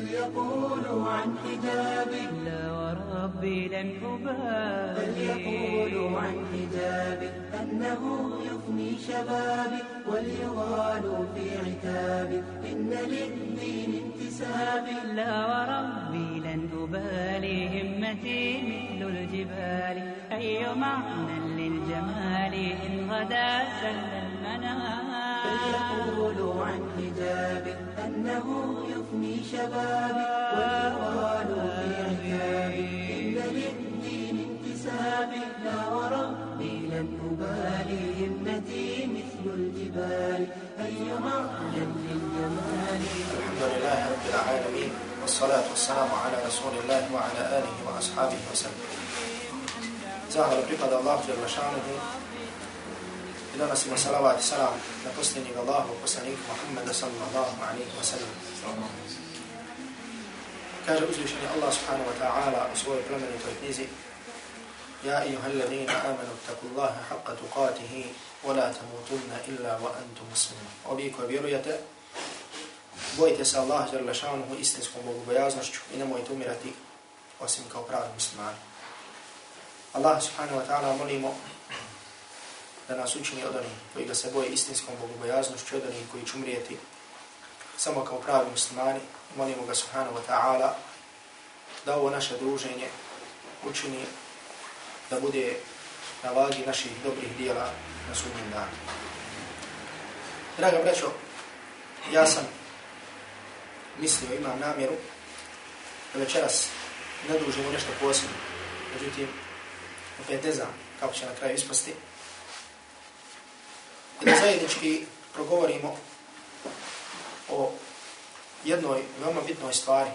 بل يقولوا عن حجابي لا وربي لن أبالي. بل يقولوا عن حجابي أنه يفني شبابي وليغالوا في عتابي إن للدين انتسابي لا وربي لن أبالي همتي مثل الجبال. أي معنى للجمال إن غدا سل المنام بل يقولوا عن حجابي أنه يفني شبابي وليغالوا في عتابي إن للدين انتسابي لا وربي لن أبالي همتي مثل الجبال أي معنى للجمال. الحمد لله رب العالمين والصلاة والسلام على رسول الله وعلى آله وأصحابه وسلم. pripada Allahu jel šanuhu i donosimo salavat i salam na posljednjeg Allahu poslanika Muhammeda sallallahu alaihi wa sallam. Kaže uzvišeni Allah subhanahu wa ta'ala u svojoj plemenitoj knjizi Ja ijuha alladhina amanu taku Allahe haqqa tuqatihi wa la tamutunna illa wa antum muslimun. Ovi koji vjerujete, bojite se Allah jel šanuhu istinskom bogobojaznošću i nemojte umirati osim kao pravi muslimani. Allah subhanahu wa ta'ala molimo da nas učini od onih koji ga se boje istinskom bogobojaznošću, od onih koji će umrijeti samo kao pravi muslimani. Molimo ga subhanahu wa ta'ala da ovo naše druženje učini da bude na vagi naših dobrih dijela na sudnjem danu. Draga braćo, ja sam mislio, imam namjeru da večeras ne družimo nešto posebno. Međutim, opet ne znam kako će na kraju ispasti. Da zajednički progovorimo o jednoj veoma bitnoj stvari,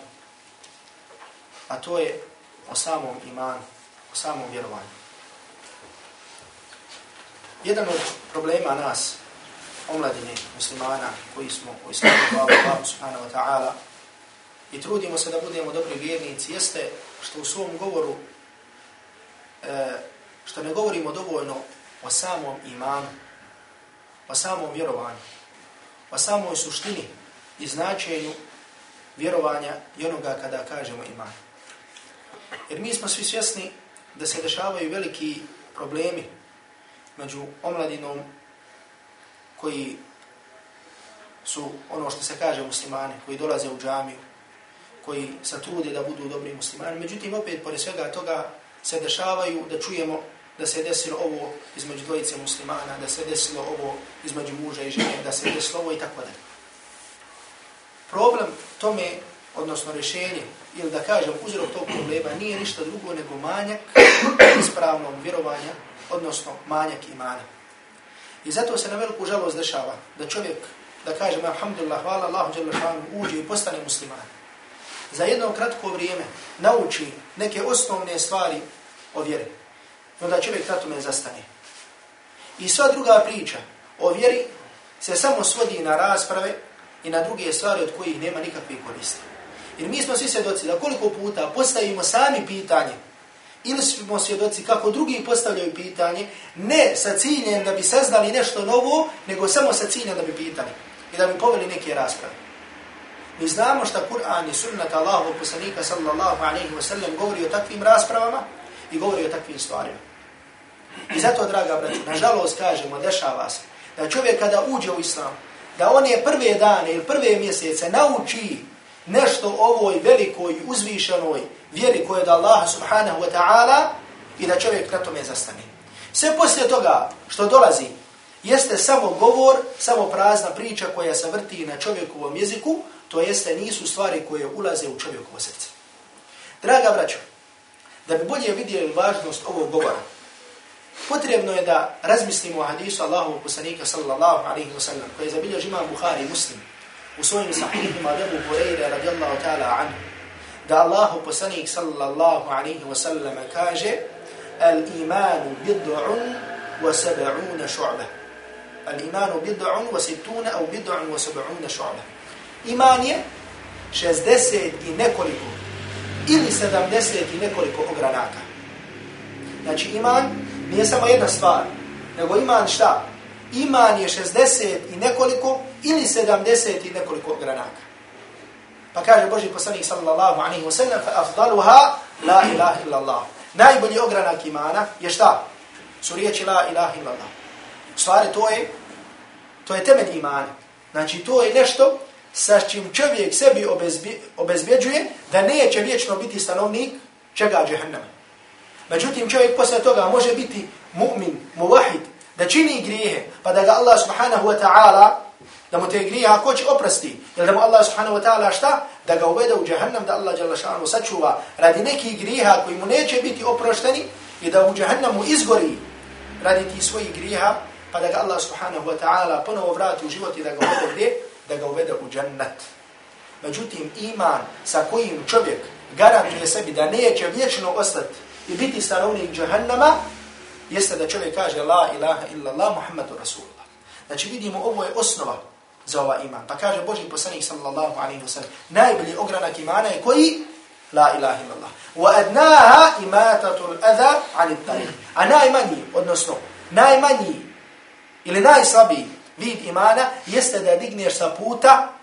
a to je o samom imanu, o samom vjerovanju. Jedan od problema nas, omladine muslimana, koji smo u islamu hvala Allah subhanahu wa ta'ala i trudimo se da budemo dobri vjernici, jeste što u svom govoru e, što ne govorimo dovoljno o samom imanu, o samom vjerovanju, o samoj suštini i značenju vjerovanja i onoga kada kažemo iman. Jer mi smo svi svjesni da se dešavaju veliki problemi među omladinom koji su ono što se kaže muslimani, koji dolaze u džamiju, koji se trude da budu dobri muslimani. Međutim, opet, pored svega toga, se dešavaju da čujemo da se desilo ovo između dvojice muslimana, da se desilo ovo između muža i žene, da se desilo ovo i tako dalje. Problem tome, odnosno rješenje, ili da kažem uzrok tog problema, nije ništa drugo nego manjak ispravnog vjerovanja, odnosno manjak imana. I zato se na veliku žalost dešava da čovjek, da kažem, alhamdulillah, hvala Allahu, uđe i postane musliman za jedno kratko vrijeme nauči neke osnovne stvari o vjeri. I onda čovjek na tome zastane. I sva druga priča o vjeri se samo svodi na rasprave i na druge stvari od kojih nema nikakve koristi. Jer mi smo svi svjedoci da koliko puta postavimo sami pitanje ili smo svjedoci kako drugi postavljaju pitanje, ne sa ciljem da bi saznali nešto novo, nego samo sa ciljem da bi pitali i da bi poveli neke rasprave. Mi znamo šta Kur'an i sunnata Allahu poslanika sallallahu alaihi wa sallam govori o takvim raspravama i govori o takvim stvarima. I zato, draga braću, nažalost kažemo, dešava se, da čovjek kada uđe u islam, da on je prve dane ili prve mjesece nauči nešto o ovoj velikoj uzvišenoj vjeri koje je da Allah subhanahu wa ta'ala i da čovjek na tome zastane. Sve poslije toga što dolazi jeste samo govor, samo prazna priča koja se vrti na čovjekovom jeziku, to jeste nisu stvari koje ulaze u čovjekovo srce. Draga braćo, da bi bolje vidjeli važnost ovog govora, potrebno je da razmislimo o hadisu Allahu poslanika sallallahu alaihi wa sallam, koji je zabilježi imam Bukhari muslim u svojim sahihima Abu Hureyre radijallahu ta'ala anhu, da Allahu poslanik sallallahu alaihi wa sallam kaže al-imanu bid'un wa sab'una shu'bah. Al-imanu bid'un wa sittuna au bid'un wa sab'una shu'bah iman je 60 i nekoliko ili 70 i nekoliko ogranaka. Znači iman nije samo jedna stvar, nego iman šta? Iman je 60 i nekoliko ili 70 i nekoliko ogranaka. Pa kaže Boži poslanik sallallahu alaihi wa sallam, fa afdaluha la ilaha illallah. Najbolji ogranak imana je šta? Su riječi la ilaha illallah. U Stvari to je, to je temelj imana. Znači to je nešto sa čim čovjek sebi obezbje, obezbjeđuje da neće vječno biti stanovnik čega džehennama. Međutim, čovjek posle toga može biti mu'min, muvahid, da čini grijehe, pa da ga Allah subhanahu wa ta'ala, da mu te grijehe ako će oprosti, ili da mu Allah subhanahu wa ta'ala šta? Da ga uvede u džahannam, da Allah jalla šanu sačuva radi nekih grijeha koji mu neće biti oprošteni i da u džahannamu izgori radi ti svojih grijeha, pa da ga Allah subhanahu wa ta'ala ponovo vrati u život i da ga uvede gdje? Da ga uvede u džennet. Međutim, iman sa kojim čovjek garantuje sebi da neće vječno ostati i biti stanovnik džahannama, jeste da čovjek kaže la ilaha illa Allah Muhammadu Rasulullah. Znači vidimo ovo je osnova za ova iman. Pa kaže Boži poslanik sallallahu alaihi wa sallam, najbolji ogranak imana je koji? La ilaha illa Allah. Wa adnaha imatatul adha anit tariq. A najmanji, odnosno najmanji ili najslabiji vid imana jeste da digneš sa puta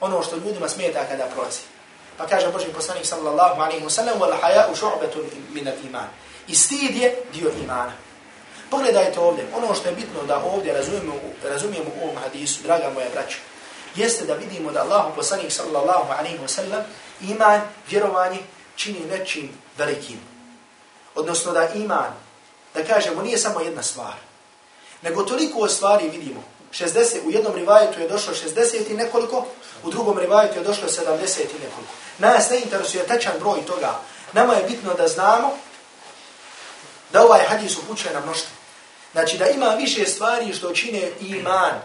ono što ljudima smeta kada prolazi. Pa kaže Boži poslanik sallallahu alaihi wa sallam, wal haya'u šu'batun min al iman. I stid je dio imana. Pogledajte ovdje, ono što je bitno da ovdje razumijemo, razumijemo u ovom hadisu, draga moja braća, jeste da vidimo da Allahu poslanik sallallahu alaihi wa sallam iman, vjerovanje, čini nečim velikim. Odnosno da iman, da kažemo, nije samo jedna stvar, nego toliko stvari vidimo. 60, u jednom rivajetu je došlo 60 i nekoliko, u drugom rivajetu je došlo 70 i nekoliko. Nas ne interesuje tačan broj toga. Nama je bitno da znamo da ovaj hadis upućuje na mnoštvo. Znači da ima više stvari što čine iman.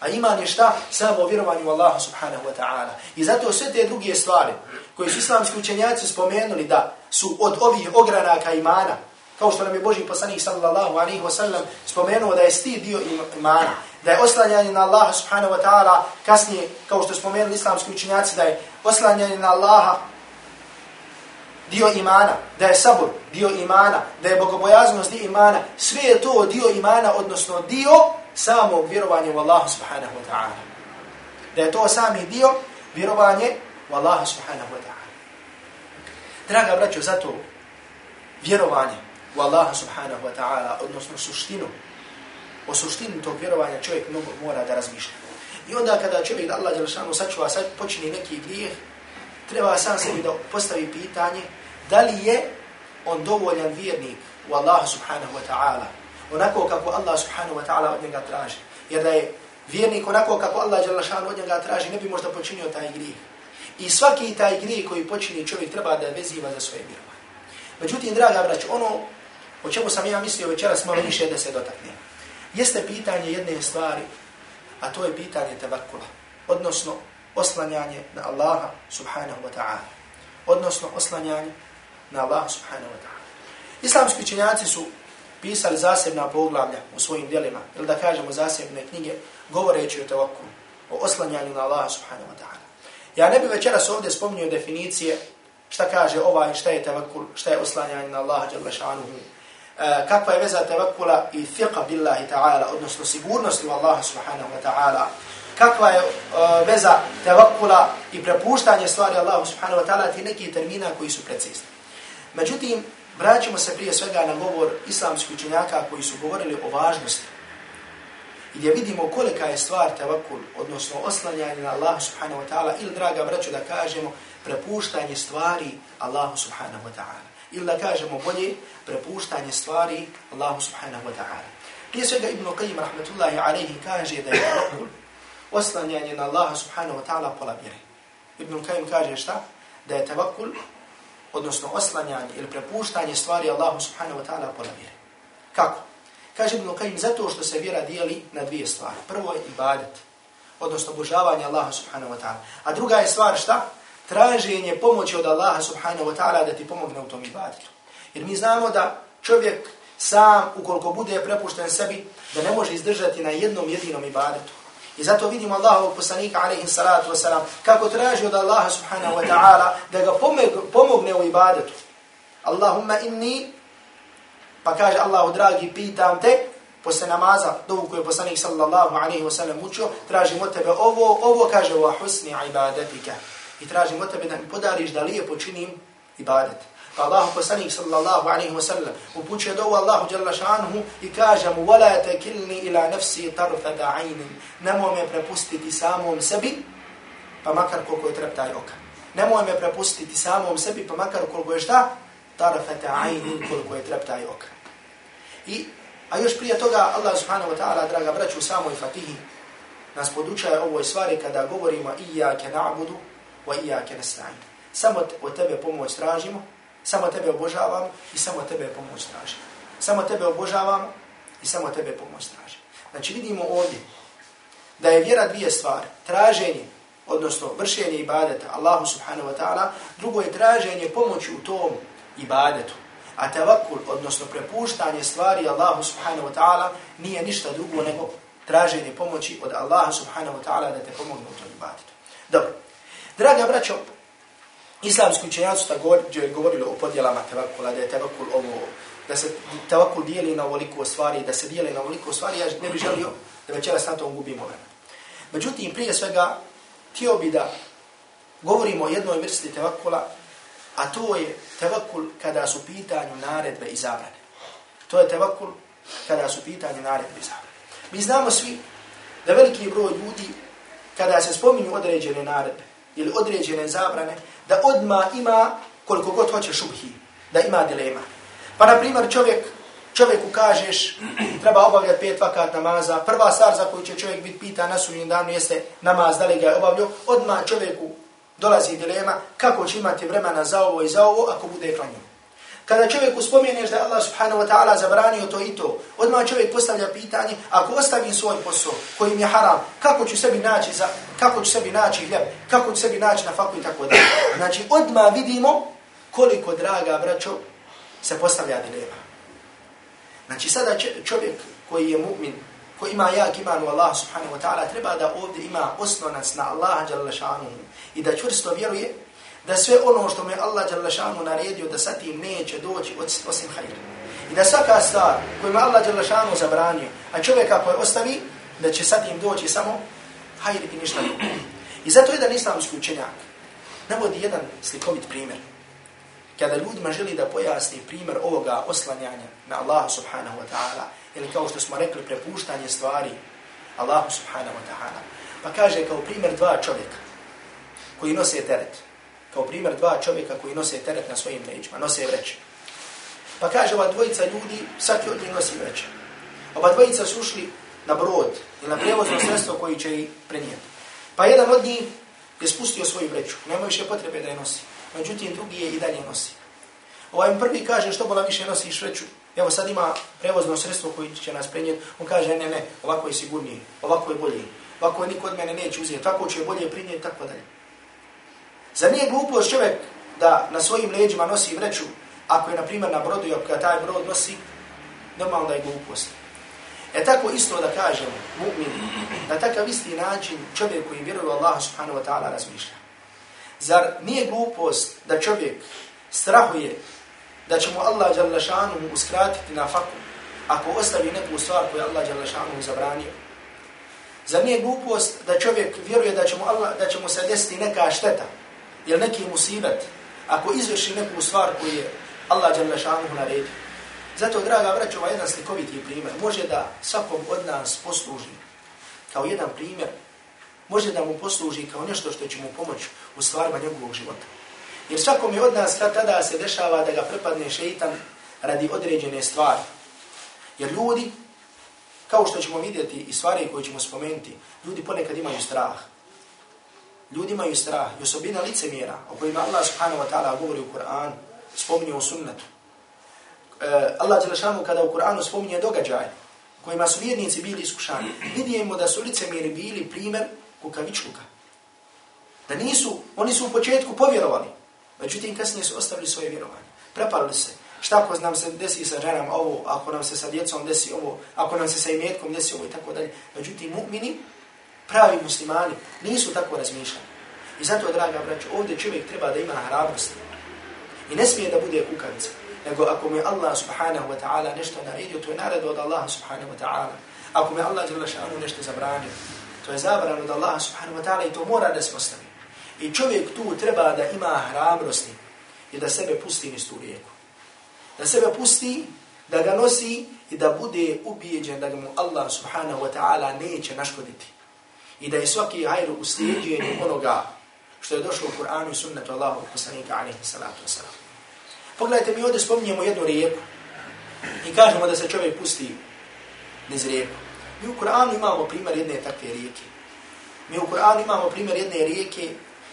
A iman je šta? Samo vjerovanje u Allaha subhanahu wa ta'ala. I zato sve te druge stvari koje su islamski učenjaci spomenuli da su od ovih ogranaka imana, kao što nam je Boži poslanik sallallahu alaihi wa sallam spomenuo da je sti dio imana, da je oslanjanje na Allaha subhanahu wa ta'ala, kasnije, kao što spomenuli islamski učinjaci, da je oslanjanje na Allaha dio imana, da je sabor dio imana, da je bogobojaznost dio imana, sve je to dio imana, odnosno dio samog vjerovanja u Allaha subhanahu wa ta'ala. Da je to sami dio vjerovanje u Allaha subhanahu wa ta'ala. Draga braćo, zato vjerovanje u Allaha subhanahu wa ta'ala, odnosno suštinu, o suštini tog vjerovanja čovjek mnogo mora da razmišlja. I onda kada čovjek da Allah Đelšanu sačuva, sad počini neki grijeh, treba sam sebi da postavi pitanje da li je on dovoljan vjernik u Allah subhanahu wa ta'ala, onako kako Allah subhanahu wa ta'ala od njega traži. Jer da je vjernik onako kako Allah Đelšanu od njega traži, ne bi možda počinio taj grijeh. I svaki taj grijeh koji počini čovjek treba da veziva za svoje vjerovanje. Međutim, draga brać, ono o čemu sam ja mislio večeras malo više da se dotakne, jeste pitanje jedne stvari, a to je pitanje tevakula, odnosno oslanjanje na Allaha subhanahu wa ta'ala, odnosno oslanjanje na Allaha subhanahu wa ta'ala. Islamski činjaci su pisali zasebna poglavlja u svojim dijelima, ili da kažemo zasebne knjige, govoreći o tevakulu, o oslanjanju na Allaha subhanahu wa ta'ala. Ja ne bih večeras ovdje spominio definicije šta kaže ovaj, šta je tevakul, šta je oslanjanje na Allaha jalla šanuhu, Eh, kakva je veza tevakula i fiqa billahi ta'ala, odnosno sigurnosti u Allaha subhanahu wa ta'ala, kakva je uh, veza tevakula i prepuštanje stvari Allahu subhanahu wa ta'ala, ti neki termina koji su precizni. Međutim, vraćamo se prije svega na govor islamskih učenjaka koji su govorili o važnosti i gdje vidimo kolika je stvar tevakul, odnosno oslanjanje na Allahu subhanahu wa ta'ala, ili draga braću da kažemo, prepuštanje stvari Allahu subhanahu wa ta'ala. Ili da kažemo bolje, prepuštanje stvari Allahu subhanahu wa ta'ala. Prije svega Ibn Qayyim rahmatullahi alaihi kaže da je tevakul oslanjanje na Allaha subhanahu wa ta'ala pola vjere. Ibn Qayyim kaže šta? Da je tevakul, odnosno oslanjanje ili prepuštanje stvari Allahu subhanahu wa ta'ala pola vjere. Kako? Kaže Ibn Qayyim zato što se vjera dijeli na dvije stvari. Prvo je ibadet, odnosno obožavanje Allaha subhanahu wa ta'ala. A druga je stvar šta? Traženje pomoći od Allaha subhanahu wa ta'ala da ti pomogne u tom ibadetu. Jer mi znamo da čovjek sam, ukoliko bude prepušten sebi, da ne može izdržati na jednom jedinom ibadetu. I zato vidimo Allahovog poslanika, alaihi salatu wasalam, kako traži od Allaha subhanahu wa ta'ala da ga pomogne u ibadetu. Allahumma inni, pa kaže Allahu dragi, pitam te, posle namaza, dovu koju je poslanik sallallahu alaihi wa sallam učio, tražim od tebe ovo, ovo kaže wa husni ibadatika i tražim od tebe da mi podariš da lijepo činim ibadet. Pa Allahu poslanik sallallahu alaihi wa sallam upućuje dovu Allahu jalla šanuhu i kaže mu وَلَا تَكِلْنِ إِلَى نَفْسِي طَرْفَ دَعَيْنٍ Nemoj me prepustiti samom sebi, pa makar koliko je treptaj oka. Nemoj me prepustiti samom sebi, pa makar koliko je šta? طَرْفَ دَعَيْنٍ koliko je treptaj oka. I, a još prije toga Allah subhanahu wa ta'ala, draga braću, u samoj fatihi, nas podučaje ovoj stvari kada govorimo Iyake na'budu wa iyyaka nasta'in. Samo od tebe pomoć tražimo, samo tebe obožavamo i samo tebe pomoć tražimo. Samo tebe obožavamo i samo tebe pomoć tražimo. Znači vidimo ovdje da je vjera dvije stvari. Traženje, odnosno vršenje ibadeta Allahu subhanahu wa ta'ala, drugo je traženje pomoći u tom ibadetu. A tevakul, odnosno prepuštanje stvari Allahu subhanahu wa ta'ala, nije ništa drugo nego traženje pomoći od Allaha subhanahu wa ta'ala da te pomogne u tom ibadetu. Dobro. Draga braćo, islamski učenjaci također govorili o podjelama tevakula, da je tevakul ovo, da se tevakul dijeli na ovoliko stvari, da se dijeli na ovoliko stvari, ja ne bih želio da večeras na tom gubimo vreme. Međutim, prije svega, htio bi da govorimo o jednoj vrsti tevakula, a to je tevakul kada su pitanju naredbe i zabrane. To je tevakul kada su pitanju naredbe i zabrane. Mi znamo svi da veliki broj ljudi, kada se spominju određene naredbe ili određene zabrane, da odma ima koliko god hoće šubhi, da ima dilema. Pa na primjer čovjek, čovjeku kažeš treba obavljati pet vakat namaza, prva stvar za koju će čovjek biti pita na sudnjem danu jeste namaz, da li ga je obavljio, odma čovjeku dolazi dilema kako će imati vremena za ovo i za ovo ako bude klanjeno. Kada čovjek spomeneš da Allah subhanahu wa ta'ala zabranio to i to, odmah čovjek postavlja pitanje, ako ostavim svoj posao koji mi je haram, kako ću sebi naći, za, kako ću sebi naći hljeb, kako ću sebi naći na faku i tako da. Znači, odmah vidimo koliko, draga braćo, se postavlja dilema. Znači, sada čovjek koji je mu'min, koji ima jak iman u Allah subhanahu wa ta'ala, treba da ovdje ima osnonac na Allaha i da čvrsto vjeruje da sve ono što me Allah Đalešanu naredio da sa tim neće doći osim hajra. I da svaka stvar koju me Allah Đalešanu zabranio, a čovjeka koji ostavi, da će sa tim doći samo hajr i ništa drugo. I zato jedan islamski učenjak navodi jedan slikovit primjer. Kada ljudima želi da pojasni primjer ovoga oslanjanja na Allah subhanahu wa ta'ala, ili kao što smo rekli, prepuštanje stvari Allahu subhanahu wa ta'ala, pa kaže kao primjer dva čovjeka koji nose teret kao primjer dva čovjeka koji nose teret na svojim leđima, nose vreće. Pa kaže ova dvojica ljudi, svaki od njih nosi vreće. Oba dvojica su ušli na brod ili na prevozno sredstvo koji će ih prenijeti. Pa jedan od njih je spustio svoju vreću, nema više potrebe da je nosi. Međutim, drugi je i dalje nosi. Ovaj prvi kaže što bola više nosiš vreću. Evo sad ima prevozno sredstvo koji će nas prenijeti. On kaže ne, ne, ovako je sigurnije, ovako je bolje. Ovako je niko od mene neće uzeti, tako će bolje prinijeti, tako dalje. Zar nije glupost čovjek da na svojim leđima nosi vreću, ako je, na primjer, na brodu i ako taj brod nosi, normalno da je glupost. E tako isto da kažemo, mu'mini, na takav isti način čovjek koji vjeruje Allah subhanahu wa ta'ala razmišlja. Zar nije glupost da čovjek strahuje da će mu Allah djelašanu uskratiti na faku ako ostavi neku stvar koju Allah djelašanu zabranio? Zar nije glupost da čovjek vjeruje da će mu, Allah, da će mu se desiti neka šteta ili neki musibet, ako izvrši neku stvar koju je Allah dželle šanuhu naredio. Zato, draga braćo, ovaj jedan slikoviti primjer može da svakom od nas posluži kao jedan primjer, može da mu posluži kao nešto što će mu pomoći u stvarima njegovog života. Jer svakom je od nas kad tada se dešava da ga prepadne šeitan radi određene stvari. Jer ljudi, kao što ćemo vidjeti i stvari koje ćemo spomenuti, ljudi ponekad imaju strah. Ljudi imaju strah i osobina licemjera o kojima Allah subhanahu wa ta'ala govori u Kur'an, spominje u sunnetu. E, Allah Đelešanu kada u Kur'anu spominje događaje kojima su vjernici bili iskušani, vidimo da su licemjeri bili primjer kukavičluka. Da nisu, oni su u početku povjerovali, međutim kasnije su ostavili svoje vjerovanje. Prepalili se. Šta ako nam se desi sa ženama ovo, ako nam se sa djecom desi ovo, ako nam se sa imetkom desi ovo i tako dalje. Međutim, mu'mini pravi muslimani nisu tako razmišljali. I zato, draga braću, ovdje čovjek treba da ima hrabrost. I ne smije da bude kukavica. Nego ako mi Allah subhanahu wa ta'ala nešto naredio, to je naredo od Allah subhanahu wa ta'ala. Ako mi Allah jala šanu nešto zabranio, to je zabrano od Allah subhanahu wa ta'ala i to mora da se postavi. I čovjek tu treba da ima hrabrosti i da sebe pusti niz tu rijeku. Da sebe pusti, da ga nosi i da bude ubijeđen da ga mu Allah subhanahu wa ta'ala neće naškoditi. I da je svaki hajru u slijedjenju onoga što je došlo u Kur'anu i sunnetu Allahu poslanika alaihi salatu wasalam. Pogledajte, mi ovdje spominjemo jednu rijeku i kažemo da se čovjek pusti niz rijeku. Mi u Kur'anu imamo primjer jedne takve rijeke. Mi u Kur'anu imamo primjer jedne rijeke,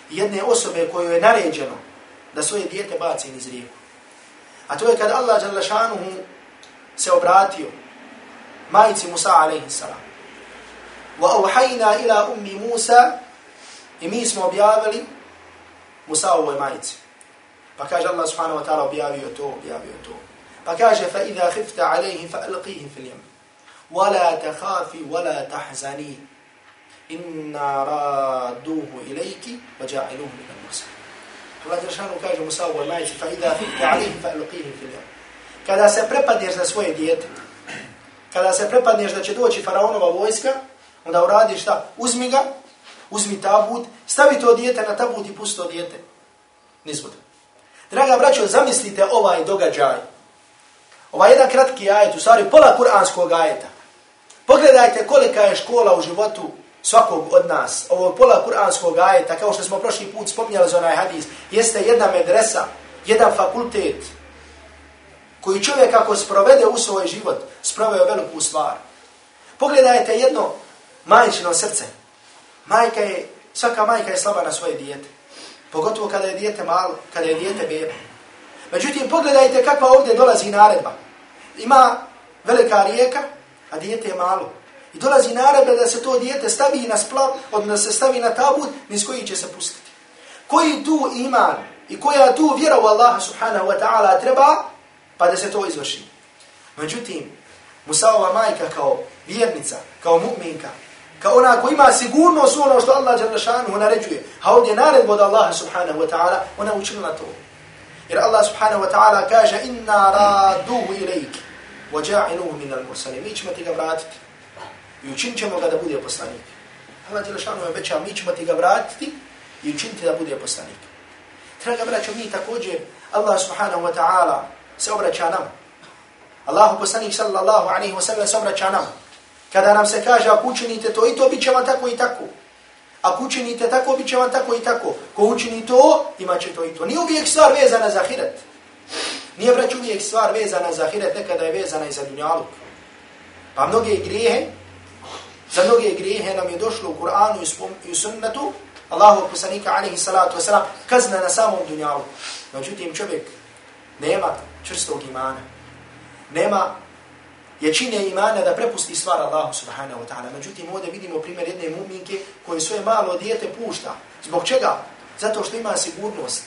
jedne osobe koju je naređeno da svoje dijete baci niz rijeku. A to je kad Allah Đalašanuhu se obratio majici Musa alaihi salam. Auhajna ila ummi Musa i mi smo objavili Musa ovoj majici. Pa kaže Allah subhanahu wa ta'ala objavio to, objavio to. Pa kaže khifta alaihi fa alqihi fil jem. ولا تخافي ولا تحزني إنا رادوه إليك وجاعلوه من المرسلين Allah Đeršanu kaže Musa u majici, fikte alihim fa ilqihim fil jam. Kada se prepadneš za svoje dijete, kada se prepadneš da će doći faraonova vojska, onda uradi šta? Uzmi ga, uzmi tabut, stavi to dijete na tabut i pusti to dijete. Nizbud. Draga braćo, zamislite ovaj događaj. Ovaj jedan kratki ajet, u stvari pola kuranskog ajeta. Pogledajte kolika je škola u životu svakog od nas. Ovo pola kuranskog ajeta, kao što smo prošli put spominjali za onaj hadis, jeste jedna medresa, jedan fakultet, koji čovjek ako sprovede u svoj život, sproveo veliku stvar. Pogledajte jedno majčino srce. Majka je, svaka majka je slaba na svoje dijete. Pogotovo kada je dijete malo, kada je dijete bebe. Međutim, pogledajte kakva ovdje dolazi naredba. Ima velika rijeka, a dijete je malo. I dolazi naredba da se to dijete stavi na splav, odnosno da se stavi na tabut, niz koji će se pustiti. Koji tu iman i koja tu vjera u Allaha subhanahu wa ta'ala treba, pa da se to izvrši. Međutim, Musaova majka kao vjernica, kao mu'minka, kao ona koja ima sigurnost ono što Allah Đalešanu naređuje, a ovdje naredba od Allaha subhanahu wa ta'ala, ona učinila to. Jer Allah subhanahu wa ta'ala kaže, inna raduhu ilajki, wa ja'inuhu min al-mursalim. Mi ćemo ti ga vratiti i učinit ćemo ga da bude poslanik. Allah Đelešanu je obećao, mi ćemo ti ga vratiti i učiniti da bude poslanik. Draga braćo, mi također, Allah subhanahu wa ta'ala se obraća nam. Allahu poslanik sallallahu alaihi wa sallam se obraća nam. Kada nam se kaže, ako učinite to i to, bit će vam tako i tako. Ako učinite tako, bit će vam tako i tako. Ko učini to, imat će to i to. Nije uvijek stvar vezana za hiret. Nije brać uvijek stvar vezana za hiret, nekada je vezana i za dunjaluk. Pa mnoge grijehe, Za mnoge grijehe nam je došlo u Kur'anu i u sunnetu, Allahu poslanika alaihi salatu wasalam, kazna na samom dunjalu. Međutim, čovjek nema čvrstog imana. Nema jačine imana da prepusti stvar Allahu subhanahu wa ta'ala. Međutim, ovdje vidimo primjer jedne muminke koje svoje malo dijete pušta. Zbog čega? Zato što ima sigurnost.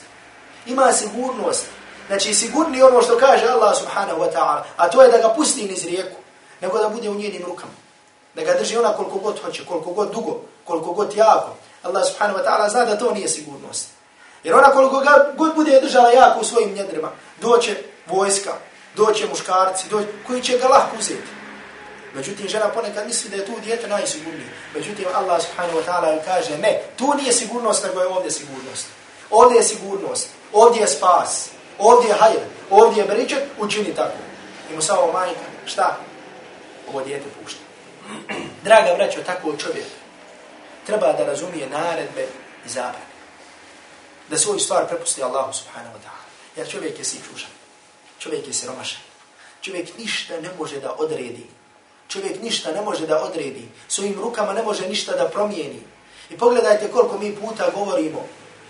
Ima sigurnost. Znači, sigurni ono što kaže Allah subhanahu wa ta'ala, a to je da ga pusti niz rijeku, nego da bude u njenim rukama da ga drži ona koliko god hoće, koliko god dugo, koliko god jako. Allah subhanahu wa ta'ala zna da to nije sigurnost. Jer ona koliko god bude držala jako u svojim njedrima, doće vojska, doće muškarci, doće, koji će ga lahko uzeti. Međutim, žena ponekad misli da je tu djete najsigurnije. Međutim, Allah subhanahu wa ta'ala kaže, ne, tu nije sigurnost, nego je ovdje sigurnost. Ovdje je sigurnost, ovdje je spas, ovdje je hajr, ovdje je beričet, učini tako. I mu samo majka, šta? Ovo djete pušta. Draga braćo, tako čovjek treba da razumije naredbe i zabrane. Da svoju stvar prepusti Allahu subhanahu wa ta'ala. Jer čovjek je sičušan. Čovjek je siromašan. Čovjek ništa ne može da odredi. Čovjek ništa ne može da odredi. Svojim rukama ne može ništa da promijeni. I pogledajte koliko mi puta govorimo.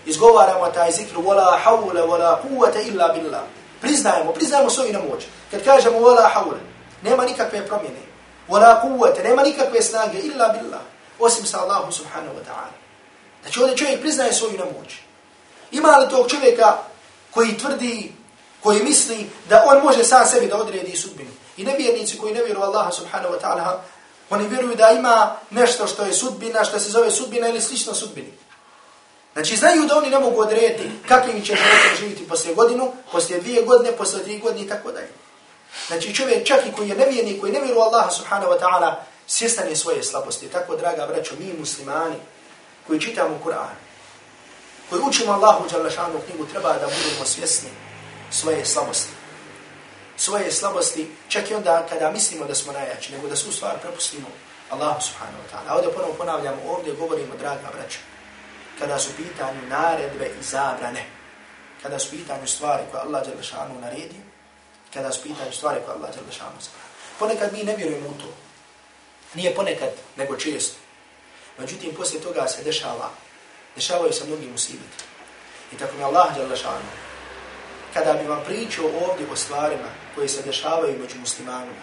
Izgovaramo taj zikru. Wala hawla, wala quwata illa billah. Priznajemo, priznajemo svoju nemoć. Kad kažemo wala hawla, nema nikakve promjene wala quwata, nema nikakve snage illa billah, osim sa Allahu subhanahu wa ta'ala. Znači ovdje čovjek priznaje svoju nemoć. Ima li tog čovjeka koji tvrdi, koji misli da on može sam sebi da odredi sudbinu? I nevjernici koji ne vjeruju Allaha subhanahu wa ta'ala, oni vjeruju da ima nešto što je sudbina, što se zove sudbina ili slično sudbini. Znači znaju da oni ne mogu odrediti kakvim će životom živjeti poslije godinu, poslije dvije godine, poslije tri godine i tako dalje. Znači čovjek čak i koji je nevjernik, koji ne vjeruje Allaha subhanahu wa ta'ala, svjestan je svoje slabosti. Tako, draga braćo, mi muslimani koji čitamo Kur'an, koji učimo Allahu Đalašanu knjigu, treba da budemo svjesni svoje slabosti. Svoje slabosti, čak i onda kada mislimo da smo najjači, nego da su stvar prepustimo Allahu subhanahu wa ta'ala. A ovdje ponovno ponavljamo, ovdje govorimo, draga braća, kada su pitanju naredbe i zabrane, kada su pitanju stvari koje Allah Đalešanu naredi, kada su pitanju stvari koje Allah Đalešanu zabrane. Ponekad mi ne vjerujemo u to. Nije ponekad, nego često. Međutim, poslije toga se dešava, dešavaju se mnogi musibiti. I tako mi Allah Đalešanu, kada bi vam pričao ovdje o stvarima koje se dešavaju među muslimanima,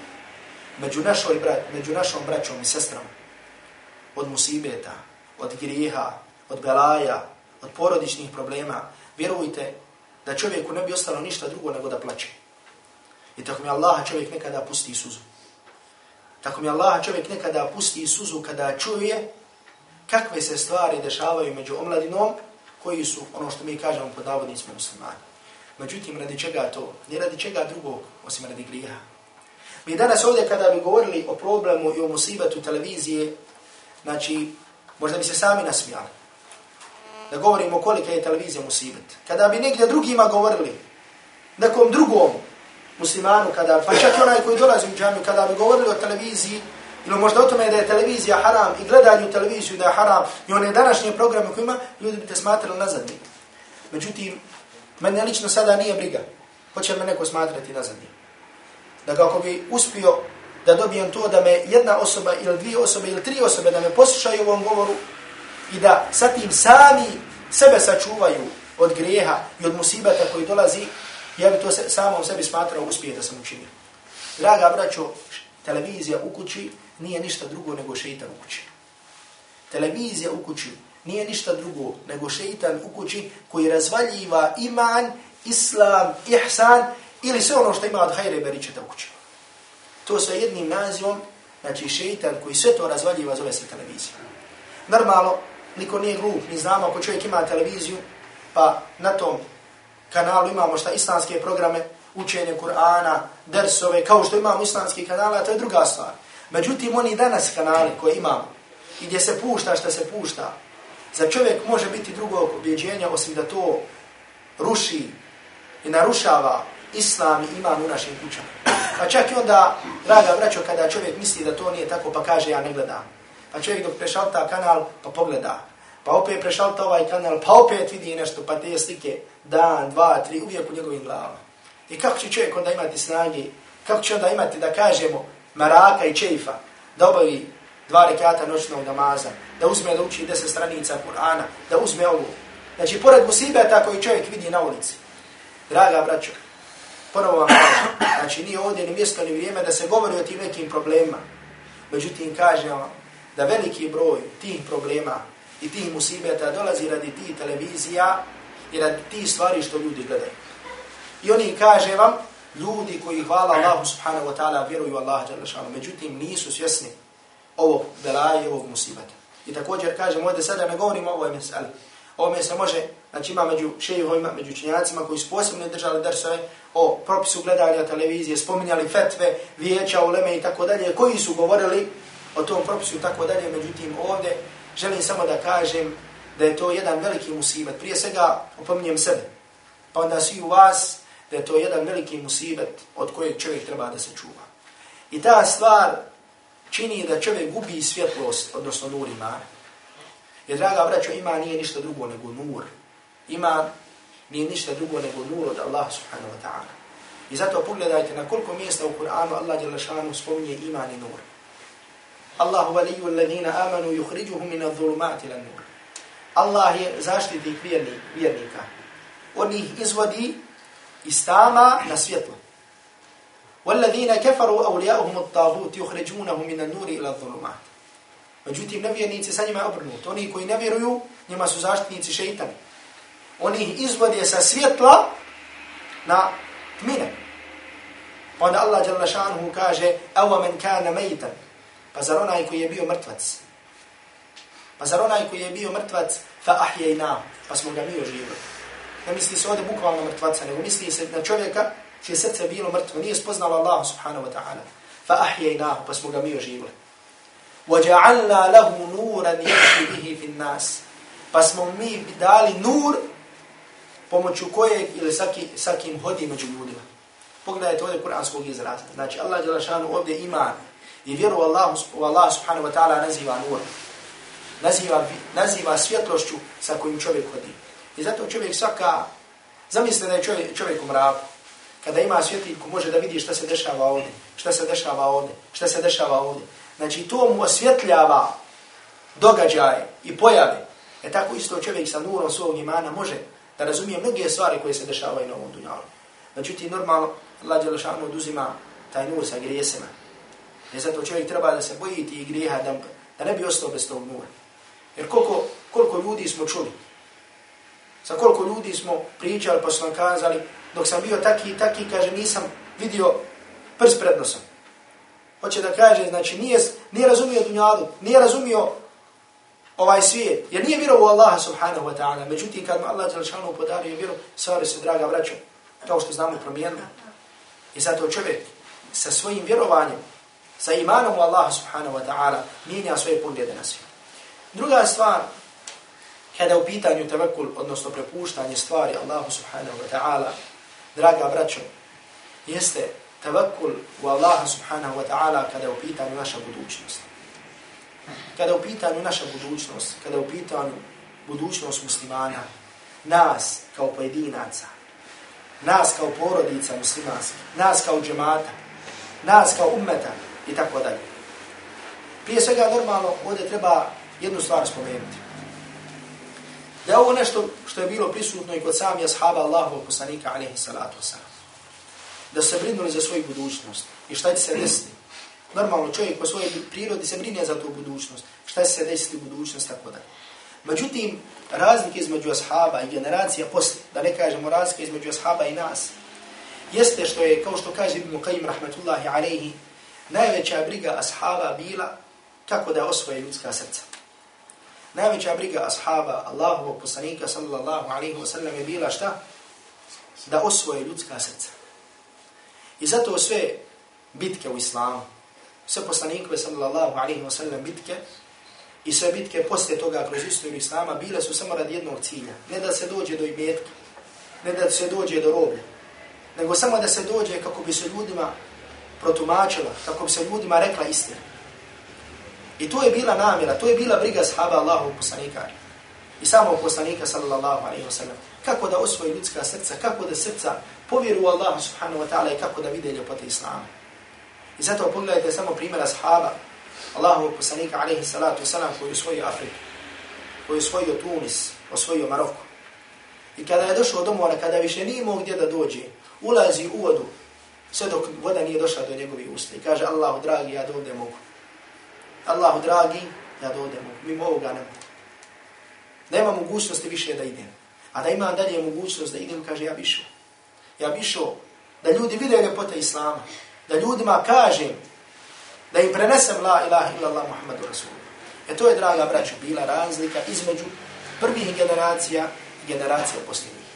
među, našoj brat, među našom braćom i sestrama, od musibeta, od grijeha, od belaja, od porodičnih problema, vjerujte da čovjeku ne bi ostalo ništa drugo nego da plaće. I tako mi Allah čovjek nekada pusti suzu. Tako mi Allah čovjek nekada pusti suzu kada čuje kakve se stvari dešavaju među omladinom koji su ono što mi kažemo pod navodnicima muslimani. Međutim, radi čega to? Ne radi čega drugog, osim radi grijeha. Mi danas ovdje kada bi govorili o problemu i o musibatu televizije, znači, možda bi se sami nasmijali. Da govorimo kolika je televizija musibat. Kada bi negdje drugima govorili, nekom drugom muslimanu, kada, pa čak i onaj koji dolazi u džamiju, kada bi govorili o televiziji, ili možda o tome da je televizija haram i gledanju televiziju da je haram i one današnje programe koje ima, ljudi bi te smatrali nazadni. Međutim, mene lično sada nije briga. Hoće me neko smatrati nazadni. Da kako bi uspio da dobijem to da me jedna osoba ili dvije osobe ili tri osobe da me poslušaju u ovom govoru i da sa tim sami sebe sačuvaju od grijeha i od musibata koji dolazi, ja bi to se, samo u sebi smatrao uspije da sam učinio. Draga braćo, televizija u kući nije ništa drugo nego šeitan u kući. Televizija u kući nije ništa drugo nego šeitan u kući koji razvaljiva iman, islam, ihsan ili sve ono što ima od hajre beričeta u kući. To sve jednim nazivom, znači šeitan koji sve to razvaljiva zove se televizija. Normalno, niko nije glup, ni znamo ako čovjek ima televiziju, pa na tom kanalu imamo šta islamske programe, učenje Kur'ana, dersove, kao što imamo islamski kanale, a to je druga stvar. Međutim, oni danas kanali koje imamo, i gdje se pušta šta se pušta, za čovjek može biti drugog objeđenja osim da to ruši i narušava islam i iman u našim kućama. Pa čak i onda, draga braćo, kada čovjek misli da to nije tako, pa kaže ja ne gledam. Pa čovjek dok prešalta kanal, pa pogleda. Pa opet prešalta ovaj kanal, pa opet vidi nešto, pa te slike, dan, dva, tri, uvijek u njegovim glavama. I kako će čovjek onda imati snagi, kako će onda imati, da kažemo, maraka i čeifa, da obavi dva rekata noćnog namaza, da uzme da uči deset stranica Kur'ana, da uzme ovo. Znači, pored musibeta koji čovjek vidi na ulici, draga braćo, ponovo vam kažem, znači nije ovdje ni mjesto ni vrijeme da se govori o tim nekim problemima. Međutim, kažem vam da veliki broj tih problema i tih musibeta dolazi radi tih televizija i radi tih stvari što ljudi gledaju. I oni kaže vam, ljudi koji hvala Allahu subhanahu wa ta'ala vjeruju Allah dželle međutim nisu svjesni ovog belaja ovog musibata. I također kažem ovdje sada ne govorimo o ovoj mesali. Ovo se može, znači ima među šejhovima, među činjacima koji su posebno držali drsove o propisu gledanja televizije, spominjali fetve, vijeća, uleme i tako dalje, koji su govorili o tom propisu i tako dalje, međutim ovdje želim samo da kažem da je to jedan veliki musibet. Prije svega opominjem sebe, pa onda svi u vas, da je to jedan veliki musibet od kojeg čovjek treba da se čuva. I ta stvar čini da čovjek gubi svjetlost, odnosno nur ima. Jer, draga braćo, ima nije ništa drugo nego nur. Ima nije ništa drugo nego nur od Allaha subhanahu wa ta'ala. I zato pogledajte na koliko mjesta u Kur'anu Allah je lašanu spominje iman i nur. Allahu valiju alladhina amanu yukhriđuhu min adh-dhulumati ila nur. Allah je zaštitnik vjernika. On ih izvodi iz tama na svjetlo. والذين كفروا أولياؤهم الطاغوت يخرجونهم من النور إلى الظلمات Međutim, nevjernici sa njima je obrnut. Oni koji ne vjeruju, njima su zaštitnici šeitani. Oni ih izvode sa svjetla na tmine. Pa onda Allah jalla šanuhu kaže Ewa men kana mejtan. Pa zar onaj koji je bio mrtvac? Pa zar onaj koji je bio mrtvac fa ahjejna. Pa smo ga mi oživili. Ne misli se ovdje bukvalno mrtvaca, nego misli se na čovjeka čije srce bilo mrtvo, nije spoznalo Allah subhanahu wa ta'ala. Fa ahjejnahu, pa smo ga mi oživili. وَجَعَلْنَا لَهُ نُورًا يَمْشِ بِهِ فِي النَّاسِ Pa smo mi dali nur pomoću kojeg ili saki, sakim hodi među ljudima. Pogledajte ovdje kuranskog izraza. Znači Allah Đelešanu ovdje ima i vjeru Allah, u Allah subhanahu wa ta'ala naziva nur. Naziva, naziva svjetlošću sa kojim čovjek hodi. I zato čovjek svaka, zamislite da je čovjek, čovjek u mraku. Kada ima svjetiljku može da vidi šta se dešava ovdje, šta se dešava ovdje, šta se dešava ovdje. Znači to mu osvjetljava događaje i pojave. E tako isto čovjek sa nurom svog imana može da razumije mnoge stvari koje se dešavaju na ovom dunjalu. Međutim, normalno, Allah Đelešanu oduzima taj nur sa grijesima. Jer zato čovjek treba da se boji i grijeha da, da ne bi ostao bez tog nura. Jer koliko, koliko ljudi smo čuli, sa koliko ljudi smo pričali pa su nam kazali, dok sam bio taki i taki, kaže, nisam vidio prst pred nosom. Hoće da kaže, znači, nije, nije razumio dunjalu, nije razumio ovaj svijet, jer nije vjerovo u Allaha subhanahu wa ta'ala. Međutim, kad mu Allah Đelešanu podario vjeru, stvari se, draga braćo, kao što znamo, promijenili. I zato čovjek sa svojim vjerovanjem, sa imanom u Allaha subhanahu wa ta'ala, mijenja svoje poglede na svijet. Druga stvar, kada u pitanju tevekul, odnosno prepuštanje stvari Allahu subhanahu wa ta'ala, draga braćo, jeste tavakul u Allaha subhanahu wa ta'ala kada u pitanju naša budućnost. Kada u pitanju naša budućnost, kada u pitanju budućnost muslimana, nas kao pojedinaca, nas kao porodica muslimanska, nas kao džemata, nas kao ummeta i tako dalje. Prije svega normalno ovdje treba jednu stvar spomenuti. Da je ovo nešto što je bilo prisutno i kod sami ashaba Allahovog poslanika alaihi salatu wasalam. Da se brinuli za svoju budućnost i šta će se desiti. Normalno čovjek po svojoj prirodi se brine za tu budućnost. Šta će se desiti u budućnost, tako da. Međutim, razlike između ashaba i generacija posle, da ne kažemo razlike između ashaba i nas, jeste što je, kao što kaže Ibn Qayyim rahmatullahi alaihi, najveća briga ashaba bila kako da osvoje ljudska srca. Najveća briga ashaba Allahovog poslanika sallallahu alaihi wa sallam je bila šta? Da osvoje ljudska srca. I zato sve bitke u islamu, sve poslanikove sallallahu alaihi wa sallam bitke, i sve bitke posle toga kroz istoriju islama bile su samo radi jednog cilja. Ne da se dođe do imetka, ne da se dođe do roblja, nego samo da se dođe kako bi se ljudima protumačila, kako bi se ljudima rekla istina. I to je bila namjera, to je bila briga sahaba Allahu poslanika i samog poslanika sallallahu alaihi wa sallam. Kako da osvoji ljudska srca, kako da srca povjeru u Allahu subhanahu wa ta'ala i kako da vide ljepote Islama. I zato pogledajte samo primjera sahaba Allahu poslanika alaihi salatu wa sallam koji je osvojio Afriku, koji je osvojio Tunis, osvojio Maroko. I kada je došao do mora, kada više nije imao gdje da dođe, ulazi u vodu, sve dok voda nije došla do njegovih usta. I kaže, Allahu dragi, ja dovde mogu. Allahu dragi, ja dodemo, mogu. Mimo ovoga ne mogu. Nema mogućnosti više da idem. A da imam dalje mogućnost da idem, kaže, ja bi išao. Ja bi išao da ljudi vide ljepota Islama. Da ljudima kažem, da im prenesem la ilaha illallah Muhammadu Rasulullah. E to je, draga braću, bila razlika između prvih generacija i generacija posljednjih.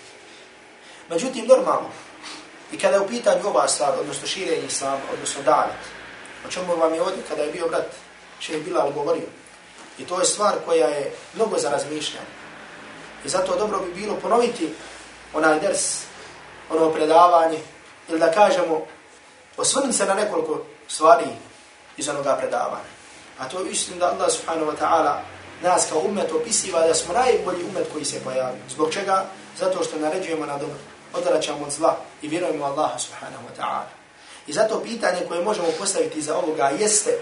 Međutim, normalno, i kada je u pitanju ova stvar, odnosno širenje islama, odnosno davet, o čemu vam je ovdje, kada je bio brat, će je bila ugovorio. I to je stvar koja je mnogo za razmišljanje. I zato dobro bi bilo ponoviti onaj ders, ono predavanje, ili da kažemo, osvrnim se na nekoliko stvari iz onoga predavanja. A to je istin da Allah subhanahu wa ta'ala nas kao umet opisiva da smo najbolji umet koji se pojavio. Zbog čega? Zato što naređujemo na dobro, odračamo od zla i vjerujemo Allaha subhanahu wa ta'ala. I zato pitanje koje možemo postaviti za ovoga jeste,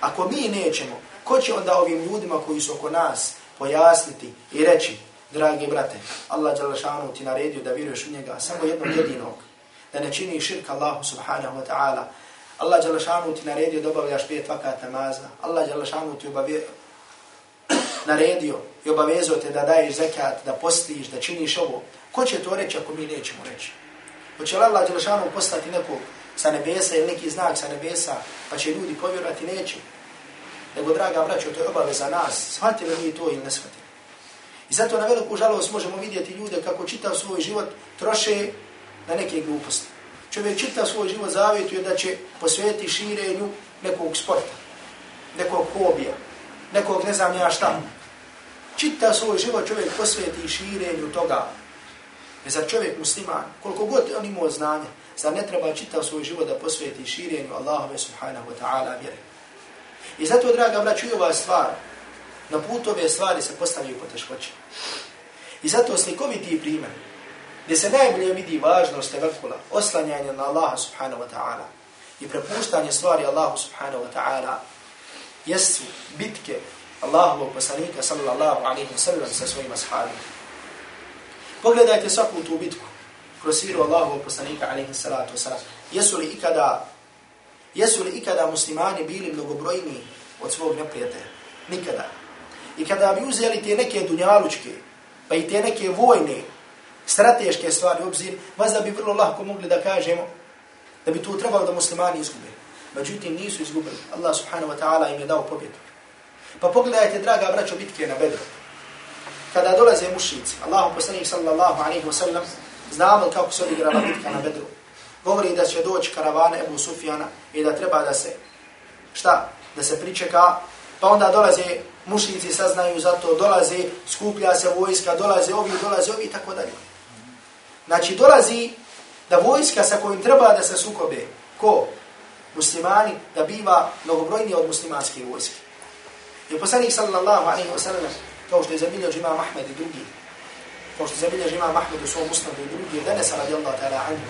ako mi nećemo, ko će onda ovim ljudima koji su oko nas pojasniti i reći, dragi brate, Allah šanu ti naredio da vjeruješ u njega samo jednog jedinog, da ne čini širka Allahu subhanahu wa ta'ala, Allah Đalešanu ti naredio da obavljaš pet vakata namaza. Allah Đalešanu ti obavio, naredio i obavezao te da daješ zekat, da postiš, da činiš ovo. Ko će to reći ako mi nećemo reći? Hoće li Allah Đelešanu poslati nekog sa nebesa ili neki znak sa nebesa, pa će ljudi povjerovati neće? Nego, draga braćo, to je obaveza nas. Shvatili mi to ili ne shvatili? I zato na veliku žalost možemo vidjeti ljude kako čitav svoj život troše na neke gluposti čovjek čita svoj život zavjetuje da će posvetiti širenju nekog sporta, nekog hobija, nekog ne znam ja šta. čita svoj život čovjek posveti širenju toga. Jer zar čovjek musliman, koliko god on imao znanja, zar ne treba čitav svoj život da posveti širenju Allahove subhanahu wa ta'ala vjere. I zato, draga braću, i ova stvar, na put ove stvari se postavljaju poteškoće. I zato slikoviti primjer, gdje se najbolje vidi važnost tevakula, oslanjanje na Allaha subhanahu wa ta'ala i prepuštanje stvari Allahu subhanahu wa ta'ala, jesu bitke Allahovog poslanika sallallahu alaihi wa sallam sa svojima sahabima. Pogledajte svaku tu bitku kroz siru Allahovog poslanika alaihi salatu wasalam. Jesu li ikada, jesu li ikada muslimani bili mnogobrojni od svog neprijatelja? Nikada. I kada bi uzeli te neke dunjalučke, pa i te neke vojne, strateške stvari u obzir, da bi vrlo lahko mogli da kažemo da bi tu trebalo da muslimani izgube. Međutim, nisu izgubili. Allah subhanahu wa ta'ala im je dao pobjedu. Pa pogledajte, draga braćo, bitke na Bedru. Kada dolaze mušici, Allahu poslanik sallallahu alaihi wa sallam, znamo kako se odigrala bitka na Bedru. Govori da će doći karavana Ebu Sufjana i da treba da se, šta, da se pričeka, pa onda dolaze mušici, saznaju za to, dolaze, skuplja se vojska, dolaze ovi, dolaze ovi, tako dalje. Znači, dolazi da vojska sa kojim treba da se sukobe, ko? Muslimani, da biva mnogobrojnije od muslimanske vojske. I poslanik sallallahu alaihi wa sallam, kao što je zabilio džima Mahmed i drugi, kao što je zabilio džima Mahmed u svom ustavu i drugi, danes radijallahu ta'ala anhu,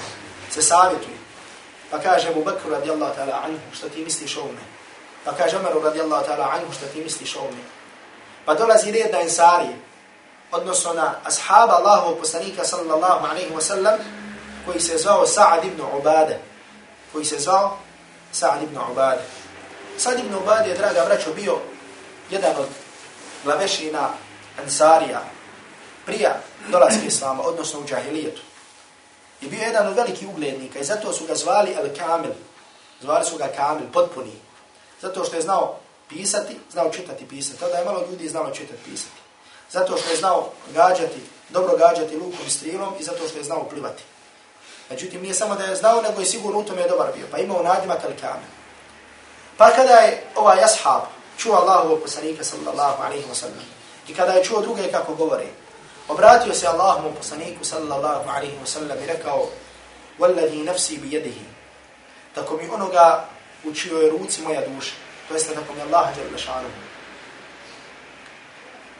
se savjetuje. Pa kaže Abu Bakr radijallahu ta'ala anhu, što ti misliš o me? Pa kaže Omeru radijallahu ta'ala anhu, što ti misliš o me? Pa dolazi red na ensarije, odnosno na ashaba Allahovog poslanika sallallahu alaihi wa sallam, koji se zvao Sa'ad ibn Ubade, koji se zvao Sa'ad ibn Ubade. Sa'ad ibn Ubade je, draga braćo, bio jedan od glavešina Ansarija prija dolazke islama, odnosno u džahilijetu. I bio jedan od velikih uglednika i zato su ga zvali El Kamil. Zvali su ga Kamil, potpuni. Zato što je znao pisati, znao čitati pisati. Tada je malo ljudi znalo čitati pisati. Zato što je znao gađati, dobro gađati lukom i strilom i zato što je znao plivati. Međutim, nije samo da je znao, nego je sigurno u tome je dobar bio. Pa imao nadimak El Kamil. Pa kada je ovaj ashab, čuo Allahu poslanika sallallahu alaihi wa sallam. I kada je čuo druge kako govore, obratio se Allahu poslaniku sallallahu alaihi wa sallam i rekao, Walladhi nafsi bi tako mi onoga u čijoj ruci moja duša, to jeste tako mi Allah jalla šanu.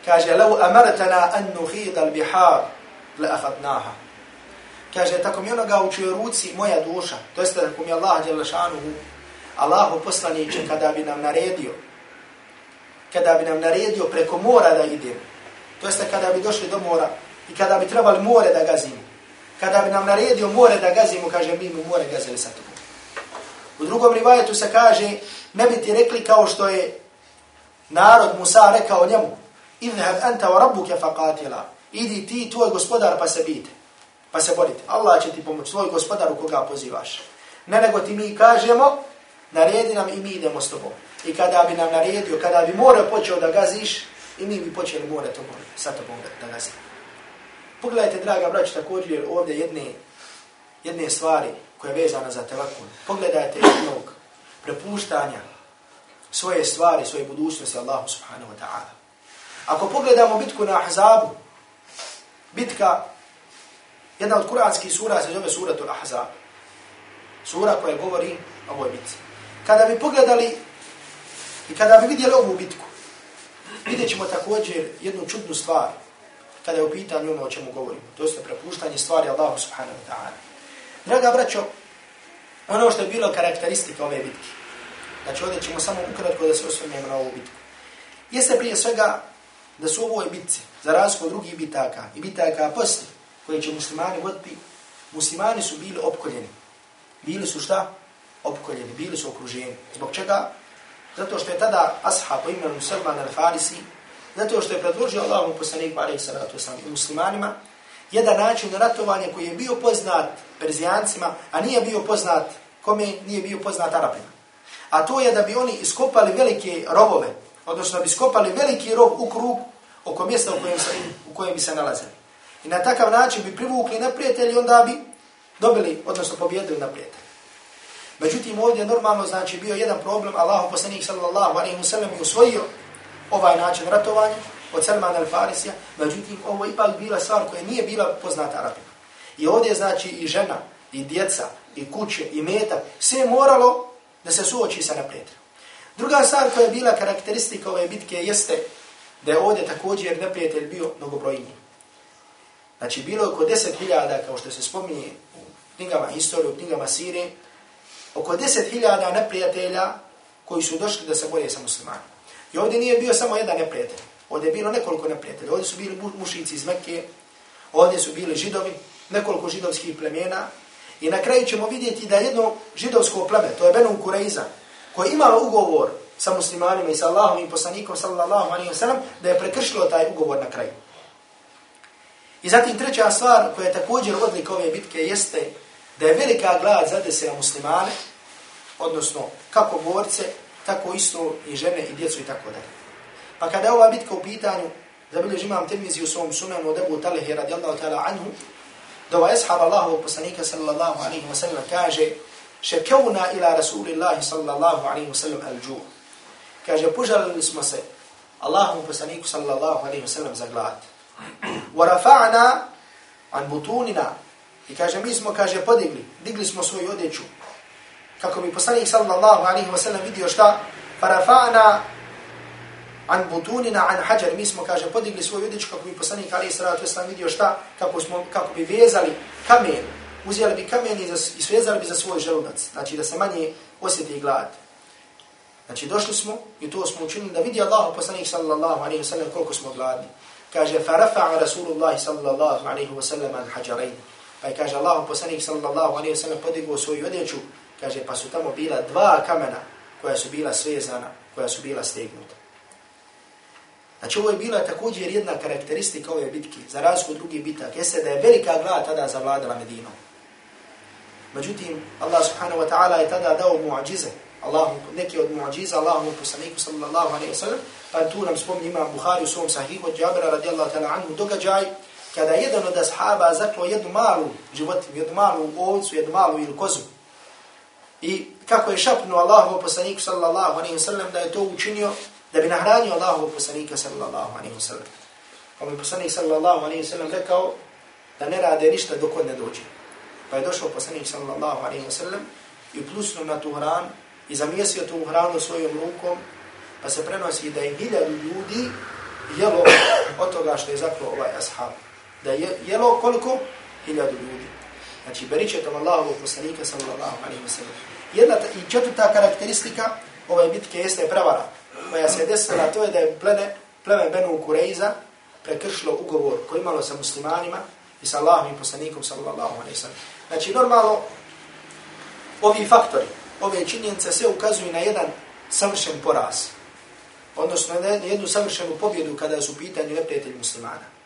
Kaže, لَوْ amartana an nuhida الْبِحَارِ لَأَخَدْنَاهَا. Kaže, tako mi onoga u čijoj ruci moja duša, to jeste tako mi Allah jalla šanu, Allahu poslaniće kada bi nam naredio kada bi nam naredio preko mora da idemo, to jeste kada bi došli do mora i kada bi trebali more da gazimo, kada bi nam naredio more da gazimo, kaže mi mu more gazili sa tobom. U drugom rivajetu se kaže, ne bi ti rekli kao što je narod Musa rekao njemu, idhab anta wa rabbuke faqatila, idi ti tvoj gospodar pa se bite, pa se borite. Allah će ti pomoći, tvoj gospodar u koga pozivaš. Ne nego ti mi kažemo, naredi nam i mi idemo s tobom. I kada bi nam naredio, kada bi more počeo da gaziš, i mi bi počeli more to more, sa tobom da, da gazimo. Pogledajte, draga braća, također ovdje jedne, jedne stvari koje je vezana za telakun. Pogledajte jednog prepuštanja svoje stvari, svoje budućnosti Allahu subhanahu wa ta'ala. Ako pogledamo bitku na Ahzabu, bitka, jedna od kuranskih sura se zove suratul Ahzab. Sura koja govori o ovoj bitci. Kada bi pogledali I kada bi vidjeli ovu bitku, vidjet ćemo također jednu čudnu stvar, kada je u pitanju ono o čemu govorimo. To je prepuštanje stvari Allahu subhanahu wa ta'ala. Draga braćo, ono što je bilo karakteristika ove bitke, znači ovdje ćemo samo ukratko da se osvrnemo na ovu bitku, jeste prije svega da su ovoj bitci, za razliku od drugih bitaka i bitaka posli, koje će muslimani voditi, muslimani su bili opkoljeni. Bili su šta? Opkoljeni, bili su okruženi. Zbog čega? Zato što je tada ashab po imenu Salman al-Farisi, zato što je predložio Allahom poslanik alaihi salatu wasalam i muslimanima, jedan način ratovanja koji je bio poznat Perzijancima, a nije bio poznat kome nije bio poznat Arapima. A to je da bi oni iskopali velike rovove, odnosno da bi iskopali veliki rov u krug oko mjesta u kojem, se, u kojem bi se nalazili. I na takav način bi privukli neprijatelji, onda bi dobili, odnosno pobjedili neprijatelji. Međutim, ovdje normalno znači bio jedan problem, Allahu poslanik sallallahu alaihi wa sallam je usvojio ovaj način ratovanja od Salman al-Farisija, međutim, ovo je ipak bila stvar koja nije bila poznata Arabima. I ovdje znači i žena, i djeca, i kuće, i metak, sve moralo da se suoči sa neprijateljom. Druga stvar koja je bila karakteristika ove bitke jeste da je ovdje također neprijatelj bio mnogobrojniji. Znači, bilo je oko 10.000, kao što se spominje u knjigama historije, u knjigama Sirije, oko 10.000 neprijatelja koji su došli da se boje sa muslimanima. I ovdje nije bio samo jedan neprijatelj. Ovdje je bilo nekoliko neprijatelja. Ovdje su bili mušici iz Mekke, ovdje su bili židovi, nekoliko židovskih plemena. I na kraju ćemo vidjeti da jedno židovsko pleme, to je Benun Kureiza, koji imalo ugovor sa muslimanima i sa Allahom i poslanikom sallallahu alaihi wa sallam, da je prekršilo taj ugovor na kraju. I zatim treća stvar koja je također odlika ove bitke jeste da je velika glad zadesila muslimane, odnosno kako borce, tako isto i žene i djecu i tako dalje. Pa kada je ova bitka u pitanju, zabilježi imam termiziju u svom sunem od Ebu Talihi radijallahu ta'ala anhu, da ova eshab Allahov poslanika sallallahu alaihi wa sallam kaže, šekevna ila rasulillahi sallallahu alaihi wa sallam alđu. Kaže, požalili smo se Allahom poslaniku sallallahu alaihi wa sallam za glad. Wa rafa'na an butunina i kaže mi smo kaže podigli. Digli smo svoju odjeću. Kako bi poslanik sallallahu alaihi ve sellem vidio šta? Farafa'na an butunina an hajar. Mi smo kaže podigli svoju odjeću kako bi poslanik alejhi salatu wasallam vidio šta? Kako smo kako bi vezali kamen. Uzeli bi kamen i, i svezali bi za svoj želudac. Znači da se manje osjeti glad. Znači došli smo i to smo učinili da vidi Allah poslanik sallallahu alaihi ve sellem koliko smo gladni. Kaže farafa rasulullah sallallahu alaihi ve sellem an hajarain pa kaže Allahom poslanik sallallahu alejhi ve sellem podigao svoju odjeću kaže pa su tamo bila dva kamena koja su bila svezana koja su bila stegnuta Znači ovo je bila također jedna karakteristika ove bitke, za razliku od drugih bitak, jeste da je velika glad tada zavladala Medinom. Međutim, Allah subhanahu wa ta'ala je tada dao muadžize, Allahu, neki od muadžiza, Allahu poslaniku sallallahu alaihi wa sallam, pa tu nam spomni ima Buhari u svom sahihu od Jabra radijallahu ta'ala anhu događaj, kada jedan od ashaba zaklo jednu malu životinu, jednu malu ovcu, jednu malu ili kozu. I kako je šapnuo Allahu poslaniku sallallahu alaihi wa sallam da je to učinio, da bi nahranio Allahu poslanika sallallahu alaihi wa sallam. Pa mi poslanik sallallahu alaihi wa sallam rekao da ne rade ništa dok on ne dođe. Pa je došao poslanik sallallahu alaihi wa sallam i plusnuo na tu hran i zamijesio tu hranu svojom rukom pa se prenosi da je hiljadu ljudi jelo od toga što je zaklo ovaj ashab. Da je jelo koliko? Hiljadu ljudi. Znači, beričetom Allahovog poslanika, sallallahu alaihi wa sallam. Jedna i četvrta karakteristika ove bitke jeste prevara, koja se desila, to je da je plene, pleme Benu Kureiza prekršilo ugovor koji imalo sa muslimanima i sa Allahom i poslanikom, sallallahu alaihi wa sallam. Znači, normalno, ovi faktori, ove činjenice sve ukazuju na jedan savršen poraz odnosno na jednu savršenu pobjedu kada su pitanju neprijatelji muslimana.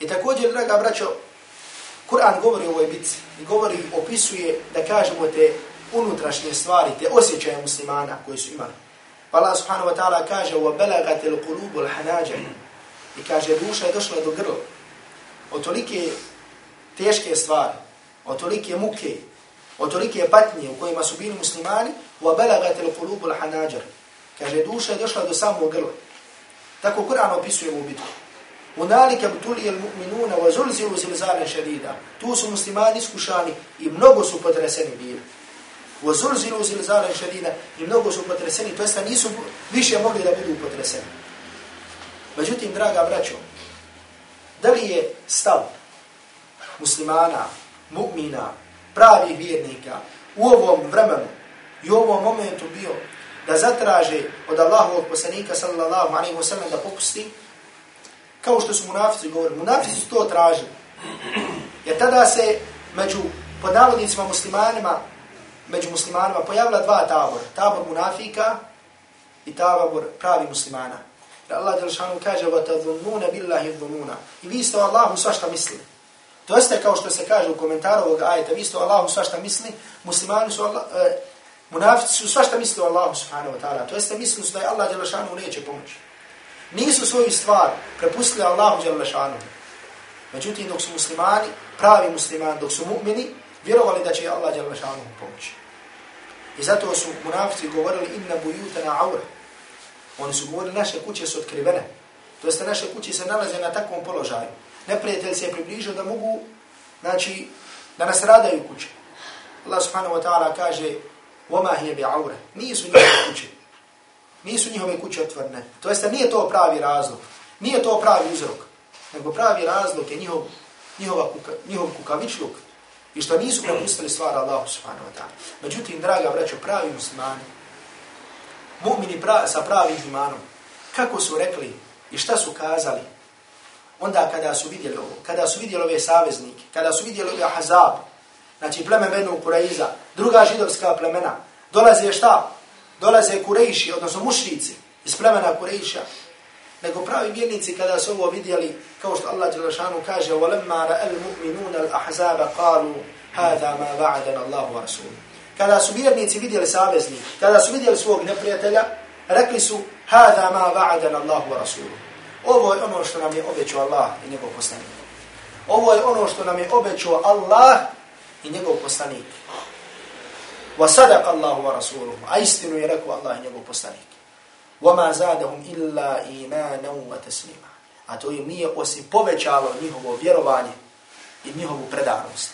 I također, draga braćo, Kur'an govori o ovoj bitci i govori, opisuje, da kažemo, te unutrašnje stvari, te osjećaje muslimana koji su imali. Pa Allah subhanahu wa ta'ala kaže وَبَلَغَتِ الْقُلُوبُ الْحَنَاجَ I kaže, duša je došla do grla. Od tolike teške stvari, od tolike muke, od tolike patnje u kojima su bili muslimani, وَبَلَغَتِ الْقُلُوبُ الْحَنَاجَ Kaže, duša je došla do samog grla. Tako Kur'an opisuje u bitku. Unalika btuli il mu'minuna wa zulzilu zilzale šedida. Tu su muslimani iskušani i mnogo su potreseni bili. Wa zulzilu zilzale šedida i mnogo su potreseni, to jeste nisu više mogli da budu potreseni. Međutim, draga braćo, da li je stav muslimana, mu'mina, pravih vjernika u ovom vremenu i u ovom momentu bio da zatraže od Allahovog poslanika sallallahu alaihi wa sallam da popusti, kao što su munafici govorili. Munafici su to tražili. Jer tada se među podnavodnicima muslimanima, među muslimanima pojavila dva tabora. Tabor munafika i tabor pravi muslimana. Jer Allah Đelšanu kaže وَتَذُنُّونَ بِاللَّهِ ذُنُّونَ I vi ste o Allahu svašta mislili. To jeste kao što se kaže u komentaru ovog ajeta, vi ste o Allahu svašta mislili, muslimani su Allah, e, Munafici su svašta mislili o Allahu subhanahu wa ta'ala. To jeste mislili su da je Allah Đelešanu neće pomoći. Nisu svoju stvar prepustili Allahu Đelešanu. Međutim, dok su muslimani, pravi muslimani, dok su mu'mini, vjerovali da će Allah Đelešanu pomoći. I zato su munafici govorili inna bujutana aure. Oni su govorili naše kuće su otkrivene. to jeste naše kuće se nalaze na takvom položaju. Neprijatelj se je približio da mogu, znači, da nas radaju kuće. Allah subhanahu wa ta'ala kaže, وَمَا هِيَ بِعَوْرَ Nisu njihove kuće. Nisu njihove kuće otvorene. To jeste, nije to pravi razlog. Nije to pravi uzrok. Nego pravi razlog je njihov, njihova kuka, njihov kukavičluk. I što nisu propustili stvar Allah subhanahu wa ta'ala. Međutim, draga braćo, pravi muslimani, mu'mini pra, sa pravim imanom, kako su rekli i šta su kazali, onda kada su vidjeli ovo, kada su vidjeli ove saveznike, kada su vidjeli ove Ahzab, znači pleme Benu Kuraiza, druga židovska plemena, dolaze šta? Dolaze Kurejši, odnosno mušrici iz plemena Kurejša. Nego pravi vjernici kada su ovo vidjeli, kao što Allah Đelešanu kaže, وَلَمَّا رَأَ الْمُؤْمِنُونَ الْأَحْزَابَ قَالُوا هَذَا مَا وَعَدَنَ اللَّهُ وَرَسُولُ Kada su vjernici vidjeli savezni, kada su vidjeli svog neprijatelja, rekli su, هَذَا مَا وَعَدَنَ اللَّهُ وَرَسُولُ Ovo je ono što nam je obećao Allah i njegov poslanik. Ovo je ono što nam je obećao Allah i njegov poslanik. وصدق الله ورسوله a istinu je rekao Allah i njegov poslanik. وما زادهم إلا إيمانا وتسليما a to im nije osim povećalo njihovo vjerovanje i njihovu predanost.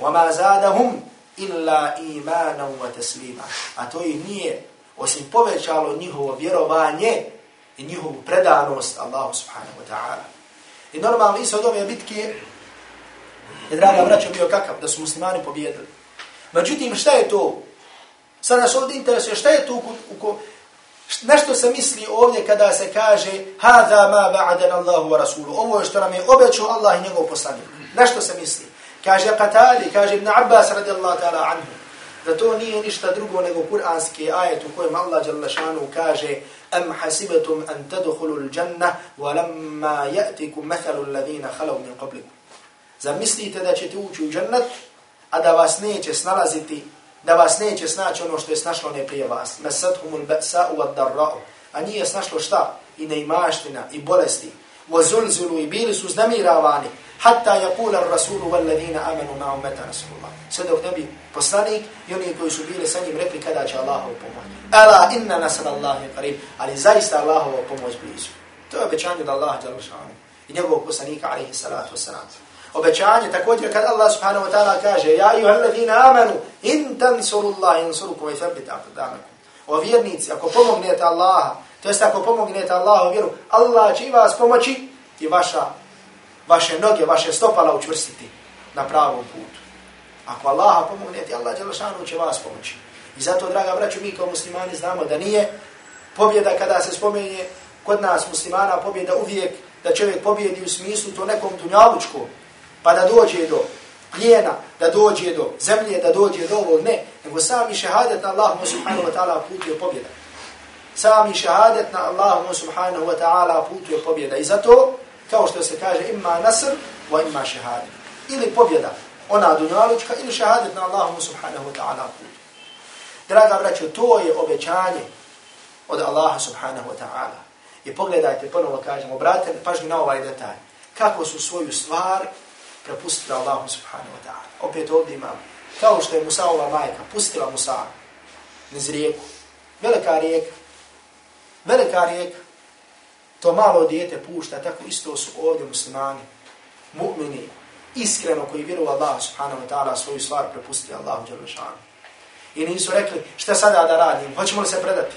وما زادهم إلا إيمانا وتسليما a to im nije osim povećalo njihovo vjerovanje i njihovu predanost Allahu subhanahu wa ta'ala. I normalno isto od ove bitke je draga vraća bio kakav, da su muslimani pobjedili. Međutim, šta je to? Sad nas ovdje interesuje, šta je to u, u, Nešto se misli ovdje kada se kaže Hada ma ba'adan Allahu wa Rasulu. Ovo je što nam je obećao Allah i njegov poslanik. Nešto se misli. Kaže Qatali, kaže Ibn Abbas radijallahu ta'ala anhu. Da to nije ništa drugo nego kuranski ajet u kojem Allah Đalešanu kaže Am hasibatum an tadkhulu al-janna wa lamma ya'tikum mathalu alladhina khalav min qablikum. Zamislite da ćete ući u džennet, a da vas neće snalaziti da vas neće snaći ono što je snašlo ne prije vas. Mesathumul ba'sa wa darra'u. A nije snašlo šta? I neimaština, i bolesti. Wa zulzulu, i bili su znamiravani. Hatta yakula ar-rasulu wal ladina amanu ma'u meta rasulullah. Sve dok ne bi poslanik i oni koji su bili sa njim rekli kada će Allahov pomoć. Ala inna nasal Allahi qarib. Ali zaista Allahova pomoć blizu. To je obećanje da Allah dželle i njegovog poslanika alejhi salatu vesselam obećanje također kad Allah subhanahu wa ta'ala kaže ja i alladhina amanu in tansurullaha yansurukum i yuthabbit aqdamakum. O vjernici ako pomognete Allaha to jest ako pomognete Allahu vjeru Allah će vas pomoći i vaša vaše noge vaše stopala učvrstiti na pravom putu. Ako Allaha pomognete Allah dželle će vas pomoći. I zato draga braćo mi kao muslimani znamo da nije pobjeda kada se spomene kod nas muslimana pobjeda uvijek da čovjek pobjedi u smislu to nekom dunjalučkom pa da dođe do plijena, da dođe do zemlje, da dođe do ovog, ne, nego sami šehadet na Allahu subhanahu wa ta'ala put je pobjeda. Sami šehadet na Allahu subhanahu wa ta'ala put je pobjeda. I zato, kao što se kaže, ima nasr, wa ima šehadet. Ili pobjeda, ona dunjalučka, ili šehadet na Allahu subhanahu wa ta'ala put. Draga braćo, to je obećanje od Allaha subhanahu wa ta'ala. I pogledajte, ponovo kažemo, obratite pažnju na ovaj detalj. Kako su svoju stvar prepustila Allahu subhanahu wa ta'ala. Opet ovdje imamo, kao što je Musaova majka, pustila Musa niz rijeku. Velika rijeka, velika rijeka, to malo dijete pušta, tako isto su ovdje muslimani, mu'mini, iskreno koji vjeruju Allah subhanahu wa ta'ala svoju stvar prepustili Allahu djelašanu. I nisu rekli, šta sada da radim, hoćemo li se predati?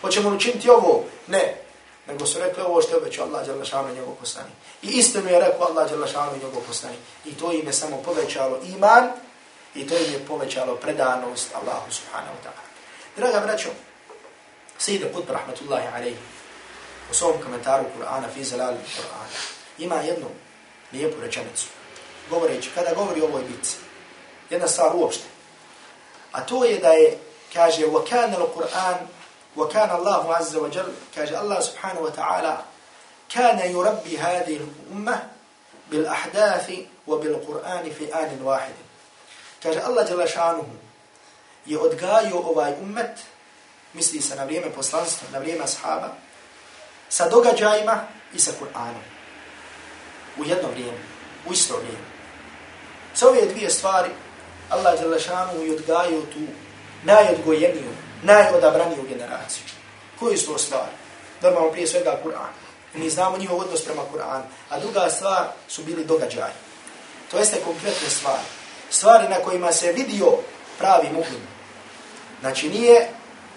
Hoćemo li učiniti ovo? Ne, nego su rekli ovo što je obećao Allah dželle šanu i njegov poslanik. I istinu je rekao Allah dželle šanu i njegov poslanik. I to im je samo povećalo iman i to im je povećalo predanost Allahu subhanahu wa ta'ala. Draga braćo, Sejde Qutb rahmetullahi alejhi u svom komentaru Kur'ana fi zalal Kur'ana ima jednu lijepu rečenicu. Govoreći, kada govori o ovoj bitci, jedna stvar uopšte. A to je da je, kaže, وَكَانَ الْقُرْآنِ وكان الله عز وجل كاج الله سبحانه وتعالى كان يربي هذه الأمة بالأحداث وبالقرآن في آن واحد. كاج الله جل شأنه يؤدقايو أواي أمة مثل سنبريم بوسلانس نبريم أصحابه سدوغا جايمة إسا قرآن. ويدنو بريم ويسرو بريم. سوى يدوية أسفاري الله جل شأنه يؤدقايو تو نا يدقو najodabraniju generaciju. Koji su to stvari? Normalno prije svega Kur'an. Mi znamo njihov odnos prema Kur'anu. A druga stvar su bili događaji. To jeste konkretne stvari. Stvari na kojima se vidio pravi mu'min. Znači nije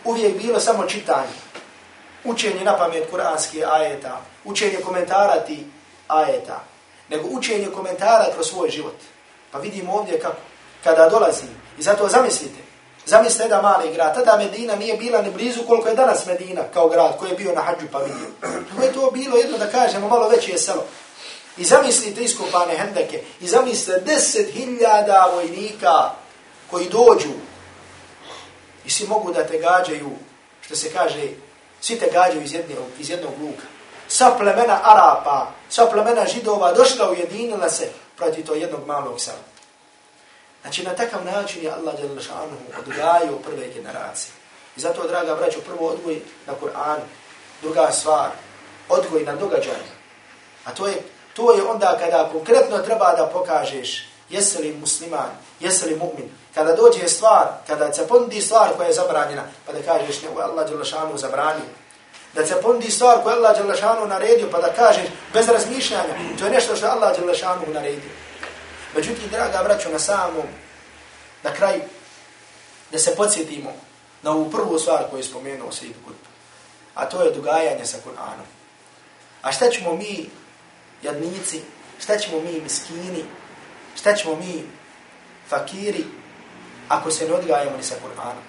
uvijek bilo samo čitanje. Učenje na pamet kuranskih ajeta. Učenje komentara ti ajeta. Nego učenje komentara kroz svoj život. Pa vidimo ovdje kako. Kada dolazi. I zato zamislite. Zamislite da mali grad. Tada Medina nije bila ni blizu koliko je danas Medina kao grad koji je bio na hađu pa vidio. Kako je to bilo jedno da kažemo malo veće je selo. I zamislite iskopane hendeke. I zamislite deset hiljada vojnika koji dođu i svi mogu da te gađaju, što se kaže, svi te gađaju iz jedne, iz jednog luka. Sa plemena Arapa, sa plemena Židova došla ujedinila se protiv to jednog malog sela. Znači, na takav način je Allah Đelešanu odgajio prve generacije. I zato, draga braćo, prvo odgoj na Kur'an, druga stvar, odgoj na događanje. A to je, to je onda kada konkretno treba da pokažeš jesi li musliman, jesi li mu'min. Kada dođe stvar, kada se pondi stvar koja je zabranjena, pa da kažeš ne, Allah Đelešanu zabranio. Da se pondi stvar koja je Allah Đelešanu naredio, pa da kažeš bez razmišljanja, to je nešto što Allah Đelešanu naredio. Međutim, draga braćo, na samom, na kraj, da se podsjetimo na ovu prvu stvar koju je spomenuo Sejid Kutb, a to je dogajanje sa Kur'anom. A šta ćemo mi, jadnici, šta ćemo mi, miskini, šta ćemo mi, fakiri, ako se ne odgajamo ni sa Kur'anom?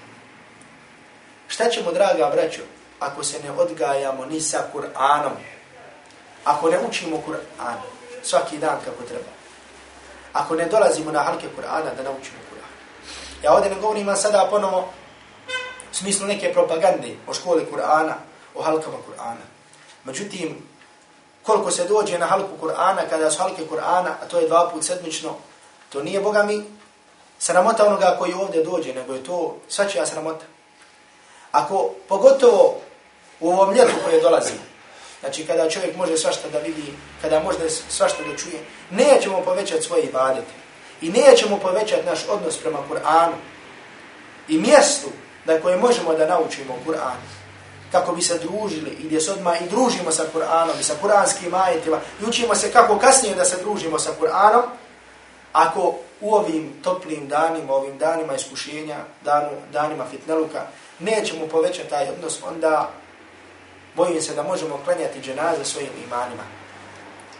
Šta ćemo, draga braćo, ako se ne odgajamo ni sa Kur'anom? Ako ne učimo Kur'an svaki dan kako treba? Ako ne dolazimo na halke Kur'ana da naučimo Kur'an. Ja ovdje ne govorim sada ponovo u smislu neke propagande o školi Kur'ana, o halkama Kur'ana. Međutim, koliko se dođe na halku Kur'ana, kada su halke Kur'ana, a to je dva put sedmično, to nije, Boga mi, sramota onoga koji ovdje dođe, nego je to svačija sramota. Ako, pogotovo u ovom ljetu koje dolazi, Znači, kada čovjek može svašta da vidi, kada može svašta da čuje, nećemo povećati svoje ibadete. I nećemo povećati naš odnos prema Kur'anu. I mjestu na koje možemo da naučimo Kur'an, kako bi se družili i gdje se odmah i družimo sa Kur'anom i sa kur'anskim ajetima i učimo se kako kasnije da se družimo sa Kur'anom, ako u ovim toplim danima, ovim danima iskušenja, danu, danima fitneluka, nećemo povećati taj odnos, onda bojim se da možemo klanjati dženaze svojim imanima.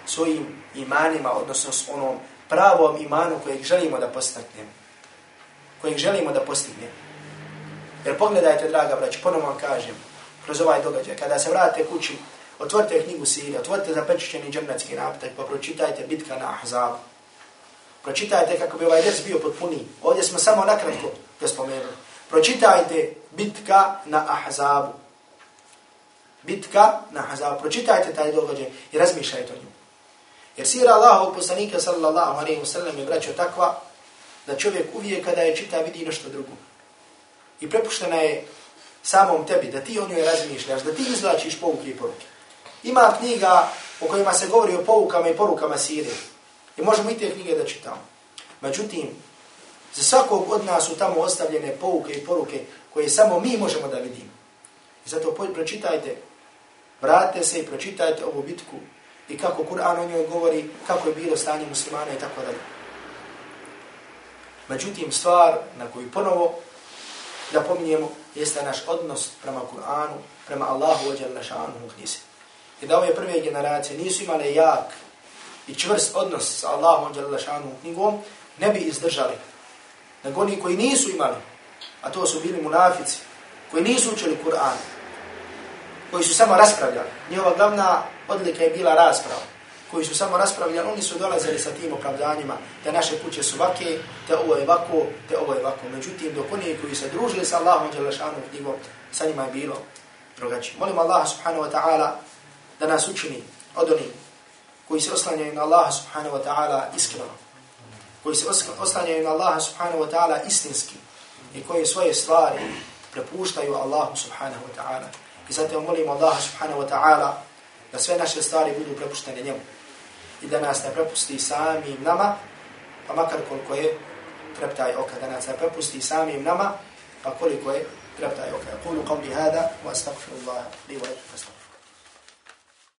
Svojim imanima, odnosno s onom pravom imanu kojeg želimo da postaknemo. Kojeg želimo da postignemo. Jer pogledajte, draga brać, ponovno vam kažem, kroz ovaj događaj, kada se vrate kući, otvorite knjigu Sirija, otvorite zapečećeni džemnatski naptak, pa pročitajte bitka na Ahzabu. Pročitajte kako bi ovaj des bio potpuniji. Ovdje smo samo nakratko ga spomenuli. Pročitajte bitka na Ahzabu bitka na Hazab. Pročitajte taj događaj i razmišljajte o njemu. Jer sira Allahov poslanika sallallahu alaihi wa sallam je braćo takva da čovjek uvijek kada je čita vidi nešto drugo. I prepuštena je samom tebi da ti o njoj razmišljaš, da ti izlačiš pouke i poruke. Ima knjiga o kojima se govori o poukama i porukama sire. I možemo i te knjige da čitamo. Međutim, za svakog od nas su tamo ostavljene pouke i poruke koje samo mi možemo da vidimo. I zato pročitajte Vratite se i pročitajte ovu bitku i kako Kur'an o njoj govori, kako je bilo stanje muslimana i tako dalje. Međutim, stvar na koju ponovo da pominjemo jeste naš odnos prema Kur'anu, prema Allahu ođer na šanu u knjizi. I da ove prve generacije nisu imale jak i čvrst odnos sa Allahom ođer šanu knjigom, ne bi izdržali. Nego oni koji nisu imali, a to su bili munafici, koji nisu učili Kur'an, koji su samo raspravljali. Njihova glavna odlika je bila rasprava. Koji su samo raspravljali, oni su dolazili sa tim opravdanjima da naše kuće su vake, te ovo je vako, te ovo je vako. Međutim, dok oni koji se družili sa Allahom Đelešanu knjigom, sa njima je bilo drugačije. Molim Allah subhanahu wa ta'ala da nas učini od onih koji se oslanjaju na Allah subhanahu wa ta'ala iskreno, koji se oslanjaju na Allah subhanahu wa ta'ala istinski i koji svoje stvari prepuštaju Allahu subhanahu wa ta'ala. I zato molimo Allah subhanahu wa ta'ala da sve naše stvari budu prepuštene njemu. I da nas ne prepusti samim nama, pa makar koliko je treptaj oka. Da nas ne prepusti samim nama, pa koliko je treptaj oka. Kulu qavli hada, wa astagfirullah, li wa